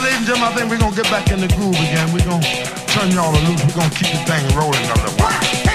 gentlemen, I think we're gonna get back in the groove again. We're gonna turn y'all loose. We're gonna keep the thing rolling a little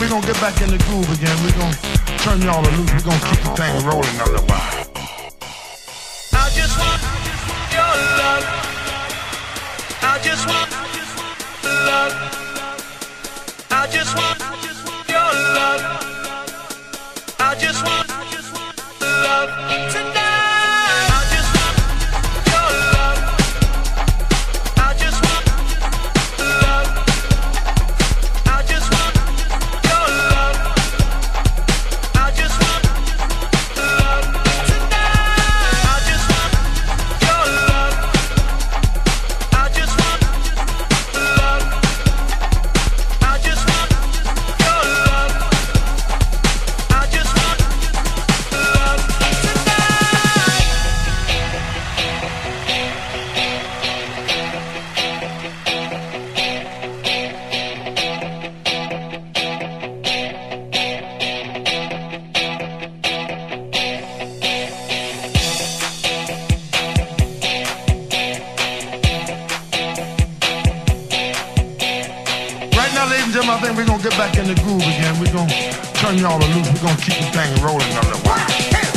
we're gonna get back in the groove again. We're gonna turn y'all loose. We're gonna keep the thing rolling a little while. I just want your love. Think we're gonna get back in the groove again. We're gonna turn y'all loose. We're gonna keep the thing rolling a little while.